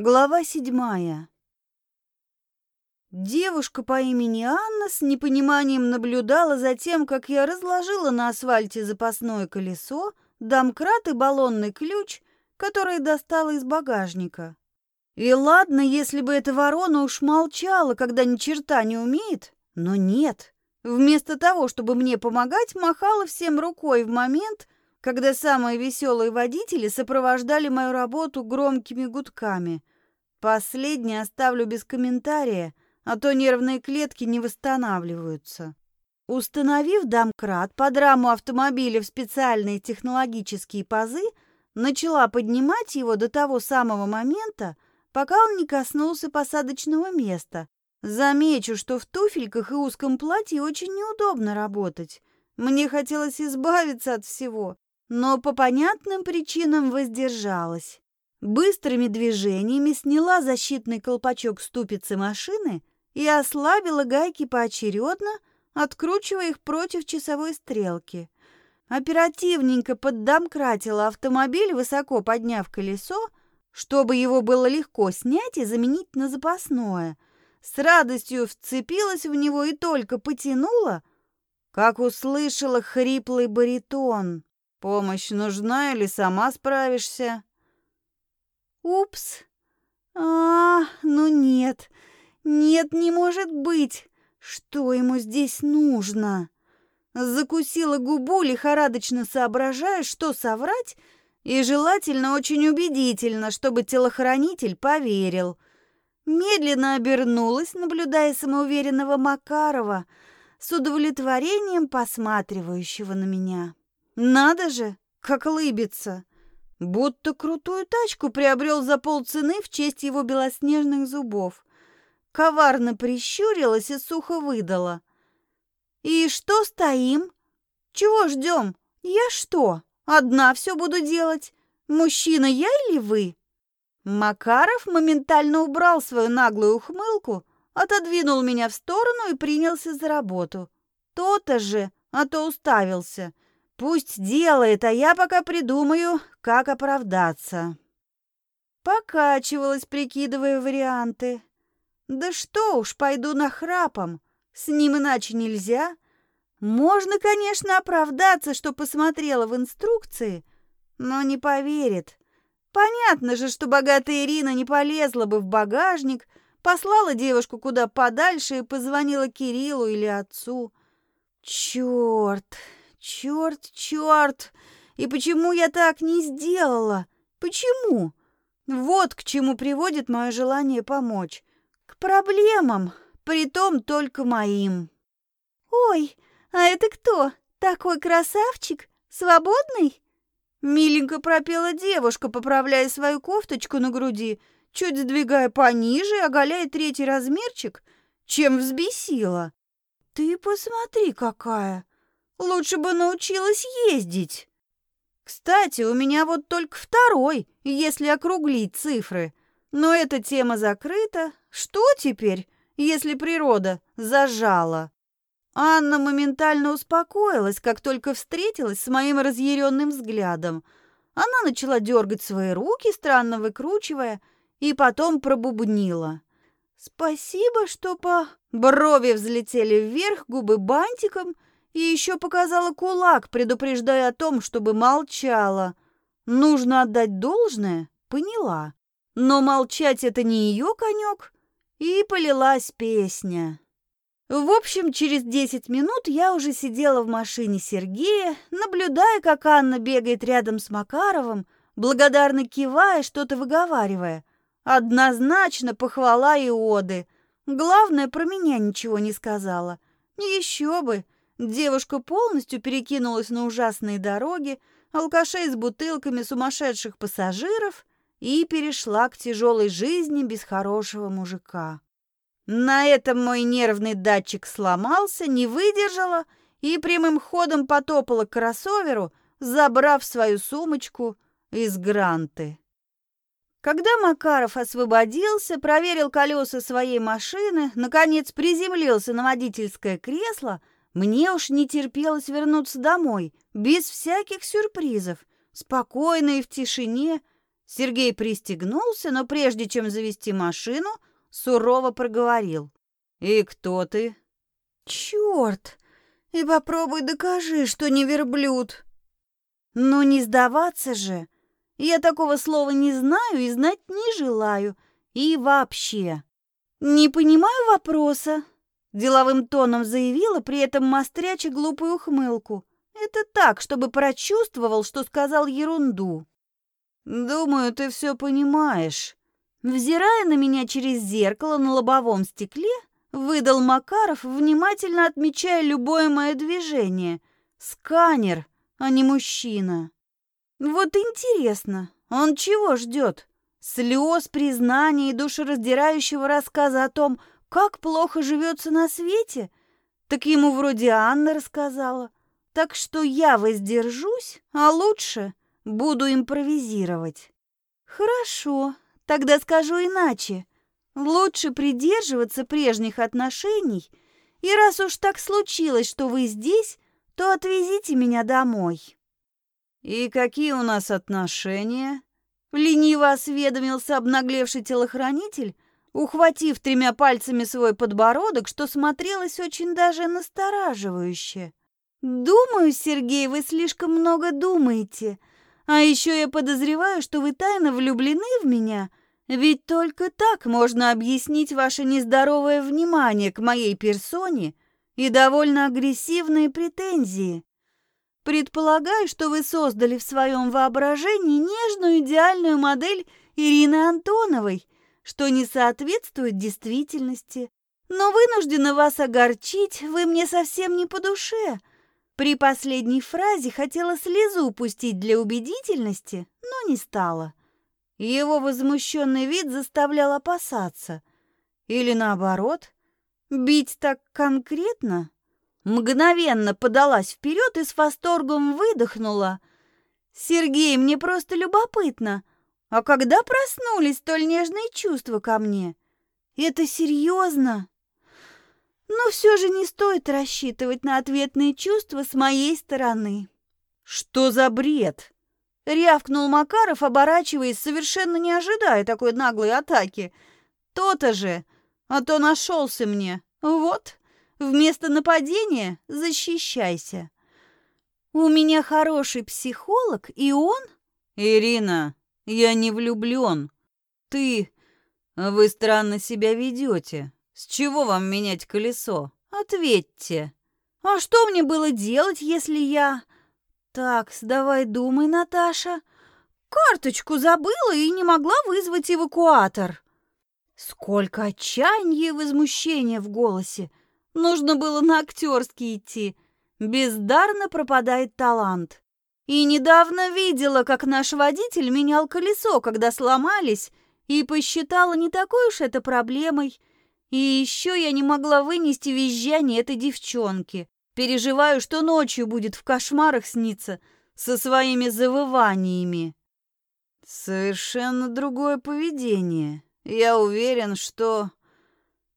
Глава седьмая. Девушка по имени Анна с непониманием наблюдала за тем, как я разложила на асфальте запасное колесо, домкрат и баллонный ключ, который достала из багажника. И ладно, если бы эта ворона уж молчала, когда ни черта не умеет, но нет. Вместо того, чтобы мне помогать, махала всем рукой в момент, когда самые веселые водители сопровождали мою работу громкими гудками. Последнее оставлю без комментария, а то нервные клетки не восстанавливаются. Установив домкрат под раму автомобиля в специальные технологические пазы, начала поднимать его до того самого момента, пока он не коснулся посадочного места. Замечу, что в туфельках и узком платье очень неудобно работать. Мне хотелось избавиться от всего, но по понятным причинам воздержалась. Быстрыми движениями сняла защитный колпачок ступицы машины и ослабила гайки поочередно, откручивая их против часовой стрелки. Оперативненько поддомкратила автомобиль, высоко подняв колесо, чтобы его было легко снять и заменить на запасное. С радостью вцепилась в него и только потянула, как услышала хриплый баритон. Помощь нужна или сама справишься? Упс. А, ну нет. Нет, не может быть. Что ему здесь нужно? Закусила губу, лихорадочно соображая, что соврать, и желательно очень убедительно, чтобы телохранитель поверил. Медленно обернулась, наблюдая самоуверенного Макарова, с удовлетворением посматривающего на меня. Надо же, как лыбится. Будто крутую тачку приобрел за полцены в честь его белоснежных зубов. Коварно прищурилась и сухо выдала. «И что стоим? Чего ждем? Я что, одна все буду делать? Мужчина я или вы?» Макаров моментально убрал свою наглую ухмылку, отодвинул меня в сторону и принялся за работу. То-то же, а то уставился – Пусть делает, а я пока придумаю, как оправдаться. Покачивалась, прикидывая варианты. Да что уж, пойду на храпом. С ним иначе нельзя. Можно, конечно, оправдаться, что посмотрела в инструкции, но не поверит. Понятно же, что богатая Ирина не полезла бы в багажник, послала девушку куда подальше и позвонила Кириллу или отцу. Черт! Черт, черт! И почему я так не сделала? Почему? Вот к чему приводит мое желание помочь. К проблемам, притом только моим. Ой, а это кто? Такой красавчик? Свободный? Миленько пропела девушка, поправляя свою кофточку на груди, чуть сдвигая пониже, оголяя третий размерчик, чем взбесила. Ты посмотри, какая! Лучше бы научилась ездить. Кстати, у меня вот только второй, если округлить цифры. Но эта тема закрыта. Что теперь, если природа зажала? Анна моментально успокоилась, как только встретилась с моим разъяренным взглядом. Она начала дергать свои руки, странно выкручивая, и потом пробубнила. «Спасибо, что по...» Брови взлетели вверх, губы бантиком — и еще показала кулак, предупреждая о том, чтобы молчала. Нужно отдать должное, поняла. Но молчать это не ее конек, и полилась песня. В общем, через десять минут я уже сидела в машине Сергея, наблюдая, как Анна бегает рядом с Макаровым, благодарно кивая, что-то выговаривая. Однозначно похвала и оды. Главное, про меня ничего не сказала. Еще бы, Девушка полностью перекинулась на ужасные дороги, алкашей с бутылками сумасшедших пассажиров и перешла к тяжелой жизни без хорошего мужика. На этом мой нервный датчик сломался, не выдержала и прямым ходом потопала к кроссоверу, забрав свою сумочку из гранты. Когда Макаров освободился, проверил колеса своей машины, наконец приземлился на водительское кресло – мне уж не терпелось вернуться домой, без всяких сюрпризов, спокойно и в тишине. Сергей пристегнулся, но прежде чем завести машину, сурово проговорил. «И кто ты?» «Черт! И попробуй докажи, что не верблюд!» «Ну не сдаваться же! Я такого слова не знаю и знать не желаю. И вообще...» «Не понимаю вопроса», — деловым тоном заявила, при этом мостряча глупую ухмылку. «Это так, чтобы прочувствовал, что сказал ерунду». «Думаю, ты все понимаешь». Взирая на меня через зеркало на лобовом стекле, выдал Макаров, внимательно отмечая любое мое движение. Сканер, а не мужчина. Вот интересно, он чего ждет? Слез, признания и душераздирающего рассказа о том, как плохо живется на свете? Так ему вроде Анна рассказала. Так что я воздержусь, а лучше Буду импровизировать. Хорошо, тогда скажу иначе. Лучше придерживаться прежних отношений, и раз уж так случилось, что вы здесь, то отвезите меня домой. И какие у нас отношения? Лениво осведомился обнаглевший телохранитель, ухватив тремя пальцами свой подбородок, что смотрелось очень даже настораживающе. «Думаю, Сергей, вы слишком много думаете. А еще я подозреваю, что вы тайно влюблены в меня, ведь только так можно объяснить ваше нездоровое внимание к моей персоне и довольно агрессивные претензии. Предполагаю, что вы создали в своем воображении нежную идеальную модель Ирины Антоновой, что не соответствует действительности. Но вынуждена вас огорчить, вы мне совсем не по душе. При последней фразе хотела слезу упустить для убедительности, но не стала. Его возмущенный вид заставлял опасаться. Или наоборот, бить так конкретно? Мгновенно подалась вперед и с восторгом выдохнула. «Сергей, мне просто любопытно. А когда проснулись столь нежные чувства ко мне? Это серьезно?» Но все же не стоит рассчитывать на ответные чувства с моей стороны. Что за бред? Рявкнул Макаров, оборачиваясь, совершенно не ожидая такой наглой атаки. То-то же, а то нашелся мне. Вот, вместо нападения защищайся. У меня хороший психолог, и он... Ирина, я не влюблен. Ты... Вы странно себя ведете. С чего вам менять колесо? Ответьте. А что мне было делать, если я... Так, давай думай, Наташа. Карточку забыла и не могла вызвать эвакуатор. Сколько отчаяния и возмущения в голосе. Нужно было на актерский идти. Бездарно пропадает талант. И недавно видела, как наш водитель менял колесо, когда сломались, и посчитала не такой уж это проблемой. И еще я не могла вынести визжание этой девчонки. Переживаю, что ночью будет в кошмарах сниться со своими завываниями. Совершенно другое поведение. Я уверен, что...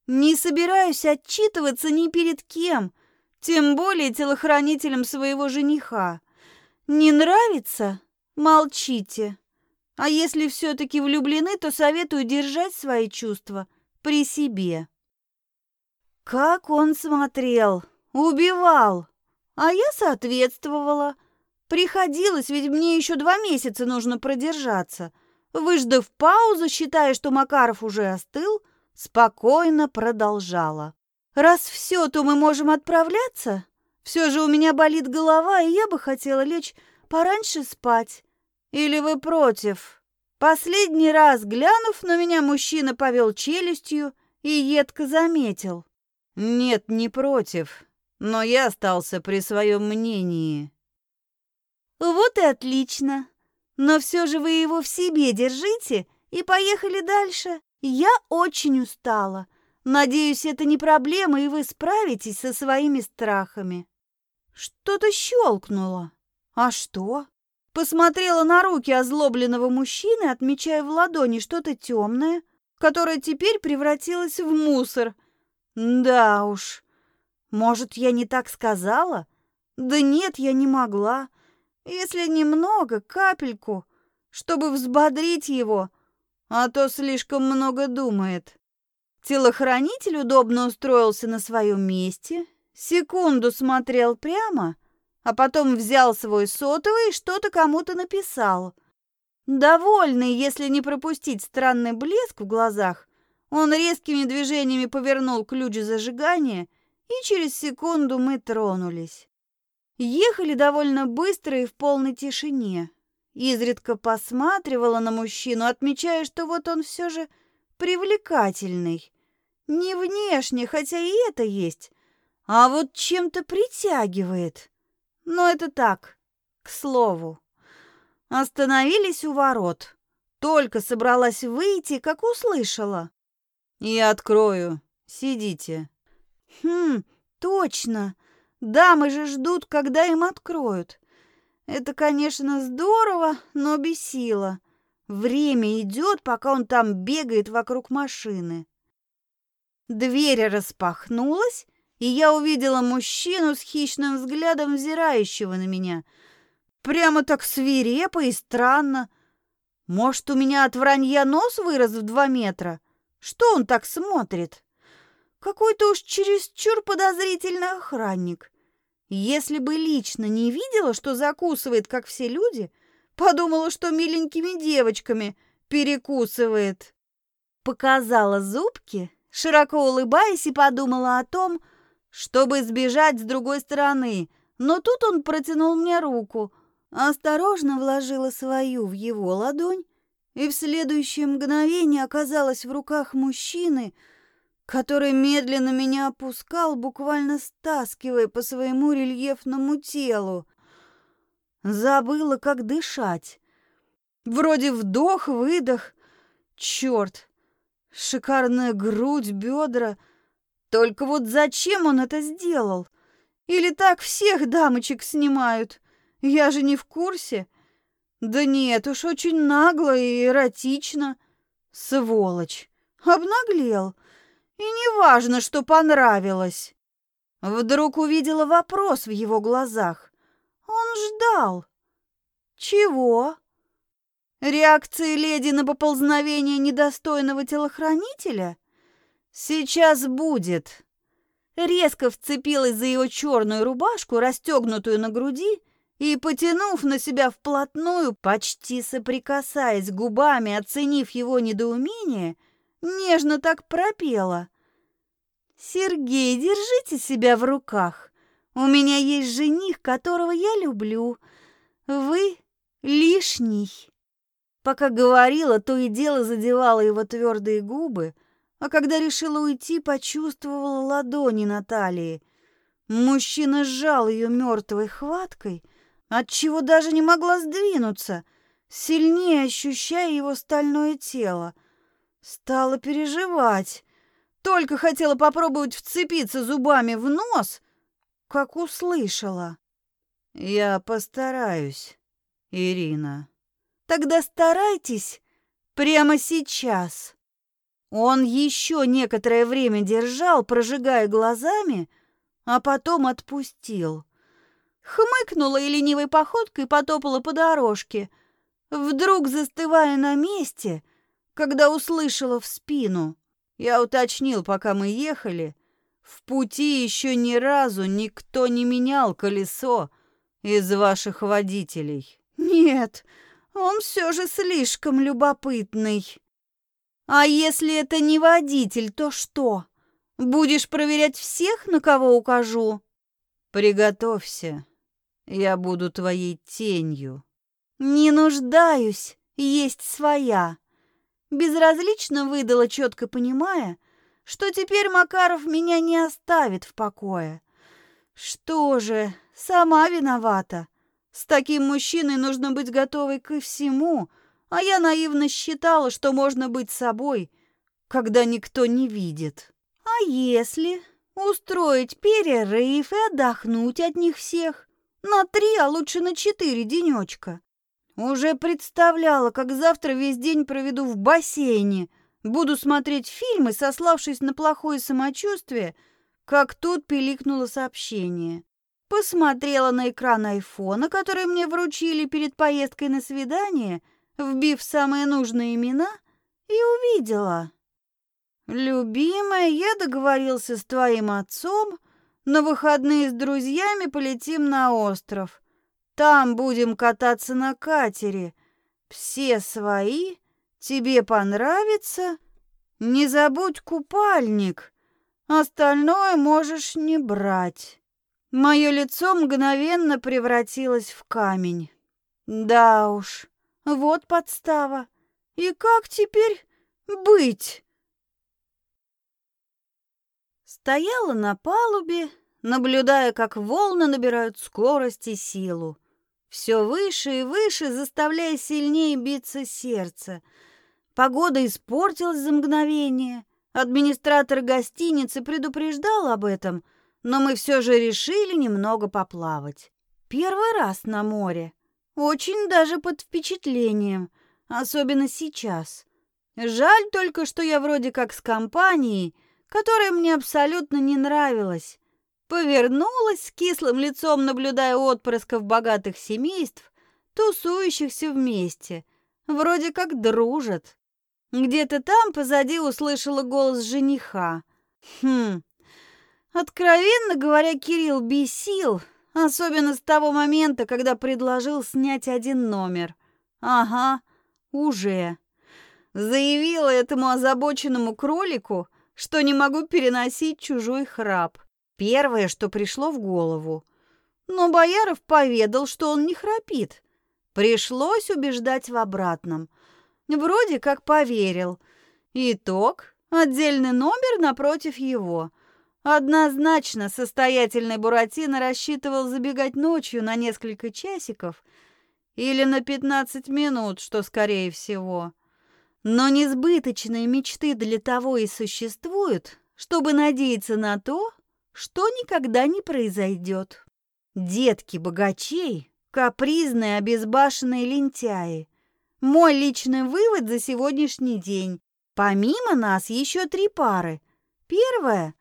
Не собираюсь отчитываться ни перед кем, тем более телохранителем своего жениха. Не нравится? Молчите. А если все-таки влюблены, то советую держать свои чувства – при себе. Как он смотрел, убивал, а я соответствовала. Приходилось, ведь мне еще два месяца нужно продержаться. Выждав паузу, считая, что Макаров уже остыл, спокойно продолжала. «Раз все, то мы можем отправляться? Все же у меня болит голова, и я бы хотела лечь пораньше спать. Или вы против?» Последний раз, глянув на меня, мужчина повел челюстью и едко заметил. «Нет, не против, но я остался при своем мнении». «Вот и отлично. Но все же вы его в себе держите и поехали дальше. Я очень устала. Надеюсь, это не проблема, и вы справитесь со своими страхами». Что-то щелкнуло. «А что?» Посмотрела на руки озлобленного мужчины, отмечая в ладони что-то темное, которое теперь превратилось в мусор. Да уж, может, я не так сказала? Да нет, я не могла. Если немного, капельку, чтобы взбодрить его, а то слишком много думает. Телохранитель удобно устроился на своем месте, секунду смотрел прямо, а потом взял свой сотовый и что-то кому-то написал. Довольный, если не пропустить странный блеск в глазах, он резкими движениями повернул ключ зажигания, и через секунду мы тронулись. Ехали довольно быстро и в полной тишине. Изредка посматривала на мужчину, отмечая, что вот он все же привлекательный. Не внешне, хотя и это есть, а вот чем-то притягивает. Но это так, к слову. Остановились у ворот. Только собралась выйти, как услышала. «Я открою. Сидите». «Хм, точно. Дамы же ждут, когда им откроют. Это, конечно, здорово, но бесило. Время идет, пока он там бегает вокруг машины. Дверь распахнулась, и я увидела мужчину с хищным взглядом, взирающего на меня. Прямо так свирепо и странно. Может, у меня от вранья нос вырос в два метра? Что он так смотрит? Какой-то уж чересчур подозрительный охранник. Если бы лично не видела, что закусывает, как все люди, подумала, что миленькими девочками перекусывает. Показала зубки, широко улыбаясь, и подумала о том, чтобы сбежать с другой стороны. Но тут он протянул мне руку, осторожно вложила свою в его ладонь, и в следующее мгновение оказалась в руках мужчины — который медленно меня опускал, буквально стаскивая по своему рельефному телу. Забыла, как дышать. Вроде вдох-выдох. Черт! Шикарная грудь, бедра. Только вот зачем он это сделал? Или так всех дамочек снимают? Я же не в курсе. Да нет, уж очень нагло и эротично. Сволочь! Обнаглел. И не важно, что понравилось. Вдруг увидела вопрос в его глазах. Он ждал. Чего? Реакции леди на поползновение недостойного телохранителя? Сейчас будет. Резко вцепилась за его черную рубашку, расстегнутую на груди, и, потянув на себя вплотную, почти соприкасаясь губами, оценив его недоумение, нежно так пропела. «Сергей, держите себя в руках. У меня есть жених, которого я люблю. Вы лишний». Пока говорила, то и дело задевала его твердые губы, а когда решила уйти, почувствовала ладони на талии. Мужчина сжал ее мертвой хваткой, отчего даже не могла сдвинуться, сильнее ощущая его стальное тело. Стала переживать. Только хотела попробовать вцепиться зубами в нос, как услышала. «Я постараюсь, Ирина». «Тогда старайтесь прямо сейчас». Он еще некоторое время держал, прожигая глазами, а потом отпустил. Хмыкнула и ленивой походкой потопала по дорожке, вдруг застывая на месте, когда услышала в спину. Я уточнил, пока мы ехали, в пути еще ни разу никто не менял колесо из ваших водителей. Нет, он все же слишком любопытный. А если это не водитель, то что? Будешь проверять всех, на кого укажу? Приготовься. Я буду твоей тенью. Не нуждаюсь, есть своя. Безразлично выдала, четко понимая, что теперь Макаров меня не оставит в покое. Что же, сама виновата. С таким мужчиной нужно быть готовой ко всему, а я наивно считала, что можно быть собой, когда никто не видит. А если устроить перерыв и отдохнуть от них всех? На три, а лучше на четыре денечка. Уже представляла, как завтра весь день проведу в бассейне, буду смотреть фильмы, сославшись на плохое самочувствие, как тут пиликнуло сообщение. Посмотрела на экран айфона, который мне вручили перед поездкой на свидание, вбив самые нужные имена, и увидела. «Любимая, я договорился с твоим отцом, на выходные с друзьями полетим на остров. Там будем кататься на катере. Все свои, тебе понравится. Не забудь купальник, остальное можешь не брать». Мое лицо мгновенно превратилось в камень. Да уж, вот подстава. И как теперь быть? Стояла на палубе, наблюдая, как волны набирают скорость и силу. Все выше и выше, заставляя сильнее биться сердце. Погода испортилась за мгновение. Администратор гостиницы предупреждал об этом, но мы все же решили немного поплавать. Первый раз на море. Очень даже под впечатлением, особенно сейчас. Жаль только, что я вроде как с компанией, которая мне абсолютно не нравилась. Повернулась с кислым лицом, наблюдая отпрысков богатых семейств, тусующихся вместе, вроде как дружат. Где-то там позади услышала голос жениха. Хм, Откровенно говоря, Кирилл бесил, особенно с того момента, когда предложил снять один номер. Ага, уже. Заявила этому озабоченному кролику, что не могу переносить чужой храп. Первое, что пришло в голову. Но Бояров поведал, что он не храпит. Пришлось убеждать в обратном. Вроде как поверил. Итог — отдельный номер напротив его — Однозначно состоятельный Буратино рассчитывал забегать ночью на несколько часиков или на 15 минут, что скорее всего. Но несбыточные мечты для того и существуют, чтобы надеяться на то, что никогда не произойдет. Детки богачей, капризные, обезбашенные лентяи. Мой личный вывод за сегодняшний день. Помимо нас еще три пары. Первая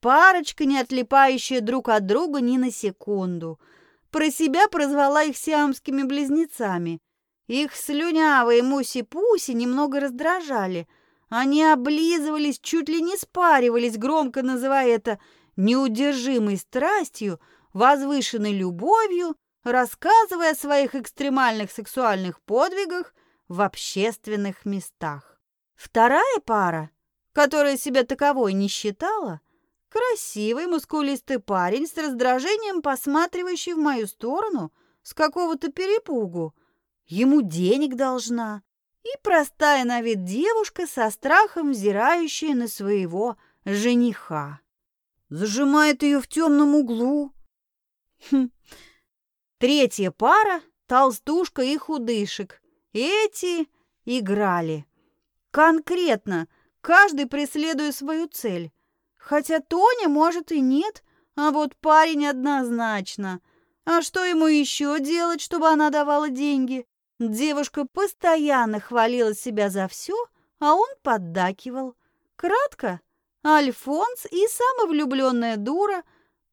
Парочка, не отлипающая друг от друга ни на секунду. Про себя прозвала их сиамскими близнецами. Их слюнявые муси-пуси немного раздражали. Они облизывались, чуть ли не спаривались, громко называя это неудержимой страстью, возвышенной любовью, рассказывая о своих экстремальных сексуальных подвигах в общественных местах. Вторая пара, которая себя таковой не считала, Красивый, мускулистый парень с раздражением посматривающий в мою сторону с какого-то перепугу. Ему денег должна. И простая на вид девушка со страхом взирающая на своего жениха. Зажимает ее в темном углу. Хм. Третья пара — толстушка и худышек. Эти играли. Конкретно, каждый преследуя свою цель. Хотя Тоня, может, и нет, а вот парень однозначно. А что ему еще делать, чтобы она давала деньги? Девушка постоянно хвалила себя за все, а он поддакивал. Кратко, Альфонс и самовлюбленная дура.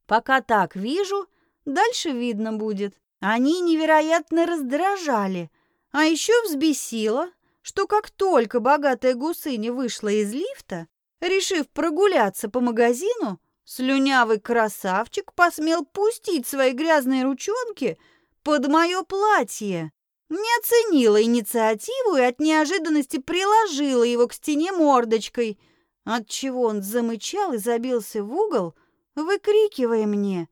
Пока так вижу, дальше видно будет. Они невероятно раздражали, а еще взбесило, что как только богатая гусыня вышла из лифта, Решив прогуляться по магазину, слюнявый красавчик посмел пустить свои грязные ручонки под мое платье. Не оценила инициативу и от неожиданности приложила его к стене мордочкой, отчего он замычал и забился в угол, выкрикивая мне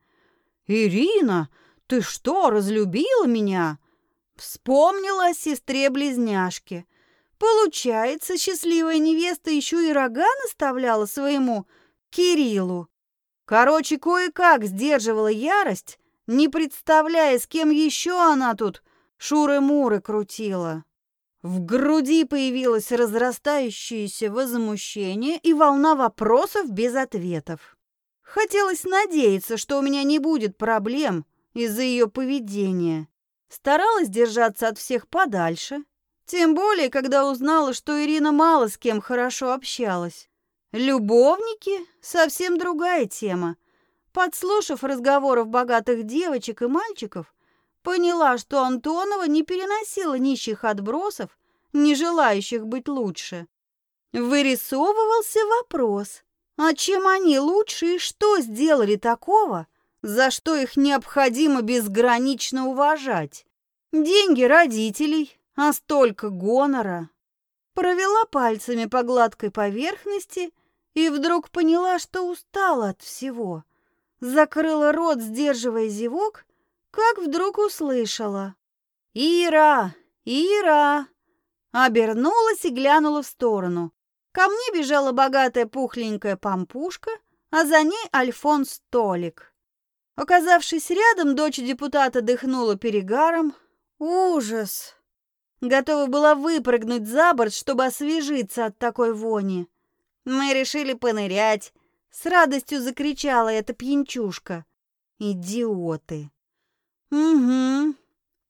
«Ирина, ты что, разлюбила меня?» Вспомнила о сестре-близняшке – Получается, счастливая невеста еще и рога наставляла своему Кириллу. Короче, кое-как сдерживала ярость, не представляя, с кем еще она тут шуры-муры крутила. В груди появилось разрастающееся возмущение и волна вопросов без ответов. Хотелось надеяться, что у меня не будет проблем из-за ее поведения. Старалась держаться от всех подальше, тем более, когда узнала, что Ирина мало с кем хорошо общалась. Любовники — совсем другая тема. Подслушав разговоров богатых девочек и мальчиков, Поняла, что Антонова не переносила нищих отбросов, не желающих быть лучше. Вырисовывался вопрос, а чем они лучше и что сделали такого, за что их необходимо безгранично уважать? Деньги родителей, а столько гонора. Провела пальцами по гладкой поверхности и вдруг поняла, что устала от всего. Закрыла рот, сдерживая зевок, как вдруг услышала. «Ира! Ира!» Обернулась и глянула в сторону. Ко мне бежала богатая пухленькая пампушка, а за ней Альфонс Толик. Оказавшись рядом, дочь депутата дыхнула перегаром. Ужас! Готова была выпрыгнуть за борт, чтобы освежиться от такой вони. Мы решили понырять. С радостью закричала эта пьянчушка. Идиоты. Угу.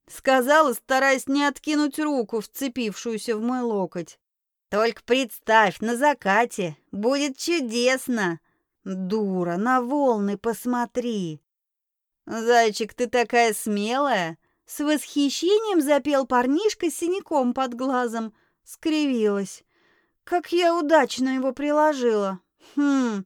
Сказала, стараясь не откинуть руку, вцепившуюся в мой локоть. Только представь, на закате будет чудесно. Дура, на волны посмотри. Зайчик, ты такая смелая. С восхищением запел парнишка с синяком под глазом. Скривилась. Как я удачно его приложила. Хм,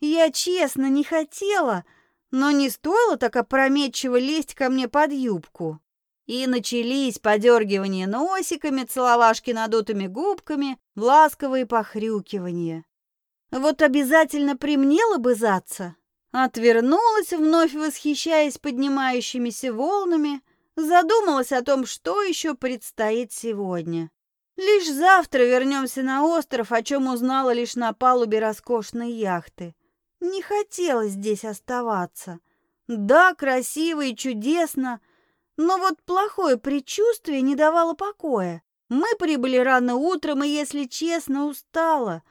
я честно не хотела, но не стоило так опрометчиво лезть ко мне под юбку. И начались подергивания носиками, целовашки надутыми губками, ласковые похрюкивания. Вот обязательно примнела бы заца. Отвернулась, вновь восхищаясь поднимающимися волнами, задумалась о том, что еще предстоит сегодня. Лишь завтра вернемся на остров, о чем узнала лишь на палубе роскошной яхты. Не хотелось здесь оставаться. Да, красиво и чудесно, но вот плохое предчувствие не давало покоя. Мы прибыли рано утром, и, если честно, устала.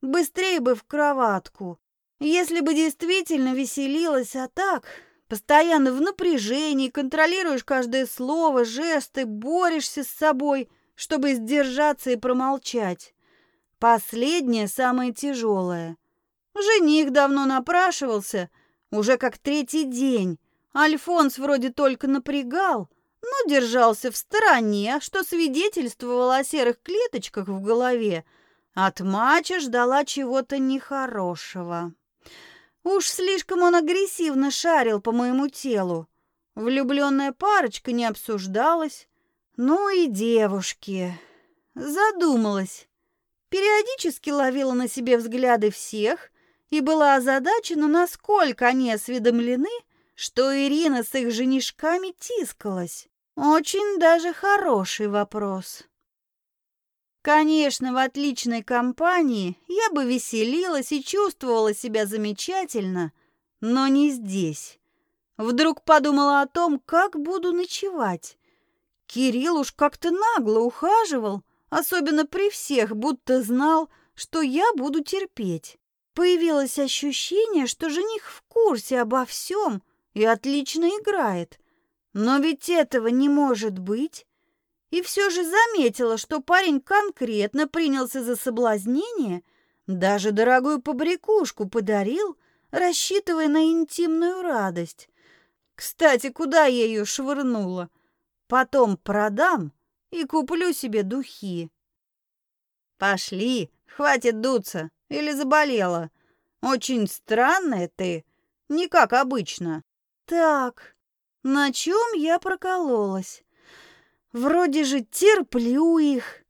Быстрее бы в кроватку. Если бы действительно веселилась, а так, постоянно в напряжении, контролируешь каждое слово, жесты, борешься с собой, чтобы сдержаться и промолчать. Последнее самое тяжелое. Жених давно напрашивался, уже как третий день. Альфонс вроде только напрягал, но держался в стороне, что свидетельствовало о серых клеточках в голове. От мача ждала чего-то нехорошего. Уж слишком он агрессивно шарил по моему телу. Влюбленная парочка не обсуждалась. Ну и девушки. Задумалась. Периодически ловила на себе взгляды всех и была озадачена, насколько они осведомлены что Ирина с их женишками тискалась? Очень даже хороший вопрос. Конечно, в отличной компании я бы веселилась и чувствовала себя замечательно, но не здесь. Вдруг подумала о том, как буду ночевать. Кирилл уж как-то нагло ухаживал, особенно при всех, будто знал, что я буду терпеть. Появилось ощущение, что жених в курсе обо всем и отлично играет. Но ведь этого не может быть. И все же заметила, что парень конкретно принялся за соблазнение, даже дорогую побрякушку подарил, рассчитывая на интимную радость. Кстати, куда я ее швырнула? Потом продам и куплю себе духи. Пошли, хватит дуться, или заболела. Очень странная ты, не как обычно. Так, на чем я прокололась? Вроде же терплю их.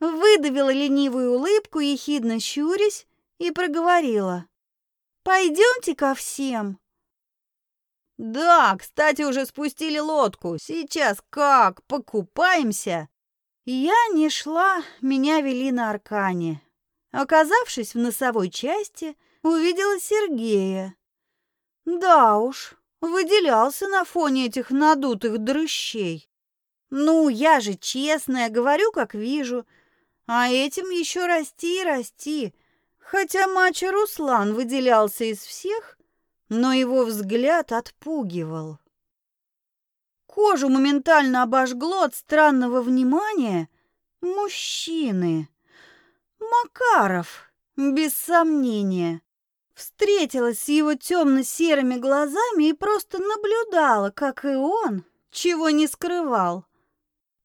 Выдавила ленивую улыбку, ехидно щурясь, и проговорила. «Пойдемте ко всем». «Да, кстати, уже спустили лодку. Сейчас как? Покупаемся?» Я не шла, меня вели на аркане. Оказавшись в носовой части, увидела Сергея. Да уж, выделялся на фоне этих надутых дрыщей. Ну, я же честная, говорю, как вижу. А этим еще расти и расти. Хотя мачо Руслан выделялся из всех, но его взгляд отпугивал. Кожу моментально обожгло от странного внимания мужчины. Макаров, без сомнения. Встретилась с его темно-серыми глазами и просто наблюдала, как и он чего не скрывал.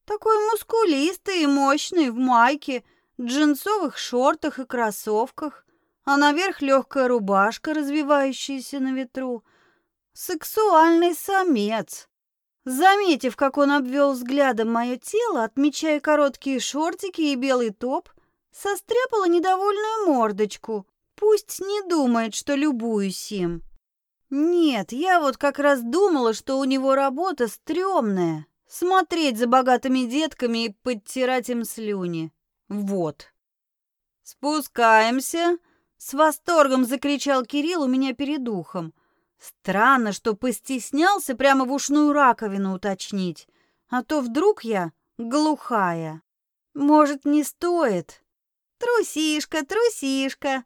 Такой мускулистый и мощный в майке, джинсовых шортах и кроссовках, а наверх легкая рубашка, развивающаяся на ветру. Сексуальный самец. Заметив, как он обвел взглядом мое тело, отмечая короткие шортики и белый топ, состряпала недовольную мордочку. Пусть не думает, что любуюсь им. Нет, я вот как раз думала, что у него работа стрёмная. Смотреть за богатыми детками и подтирать им слюни. Вот. «Спускаемся!» — с восторгом закричал Кирилл у меня перед ухом. Странно, что постеснялся прямо в ушную раковину уточнить. А то вдруг я глухая. Может, не стоит? Трусишка, трусишка,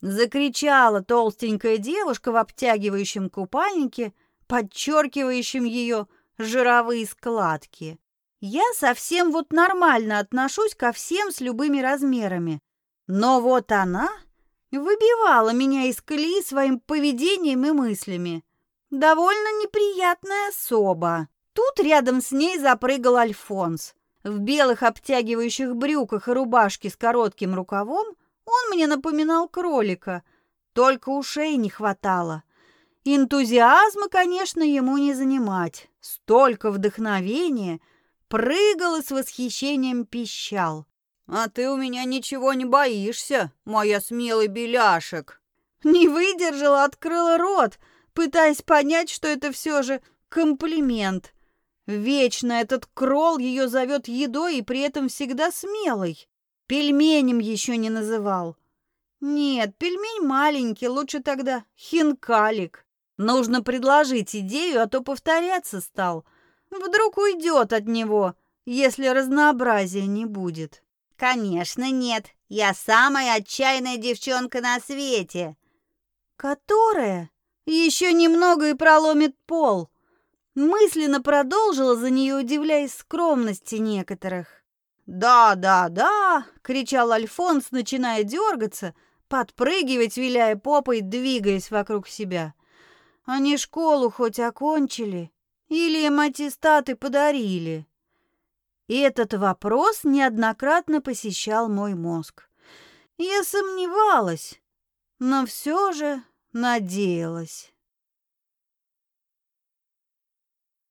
закричала толстенькая девушка в обтягивающем купальнике, подчеркивающем ее жировые складки. Я совсем вот нормально отношусь ко всем с любыми размерами. Но вот она выбивала меня из колеи своим поведением и мыслями. Довольно неприятная особа. Тут рядом с ней запрыгал Альфонс. В белых обтягивающих брюках и рубашке с коротким рукавом он мне напоминал кролика, только ушей не хватало. Энтузиазма, конечно, ему не занимать. Столько вдохновения. Прыгал и с восхищением пищал. «А ты у меня ничего не боишься, моя смелый беляшек!» Не выдержала, открыла рот, пытаясь понять, что это все же комплимент. Вечно этот кролл ее зовет едой и при этом всегда смелый. Пельменем еще не называл. Нет, пельмень маленький, лучше тогда хинкалик. Нужно предложить идею, а то повторяться стал. Вдруг уйдет от него, если разнообразия не будет. Конечно, нет. Я самая отчаянная девчонка на свете. Которая еще немного и проломит пол. Мысленно продолжила за нее, удивляясь скромности некоторых. «Да, да, да!» — кричал Альфонс, начиная дергаться, подпрыгивать, виляя попой, двигаясь вокруг себя. «Они школу хоть окончили? Или им аттестаты подарили?» И этот вопрос неоднократно посещал мой мозг. Я сомневалась, но все же надеялась.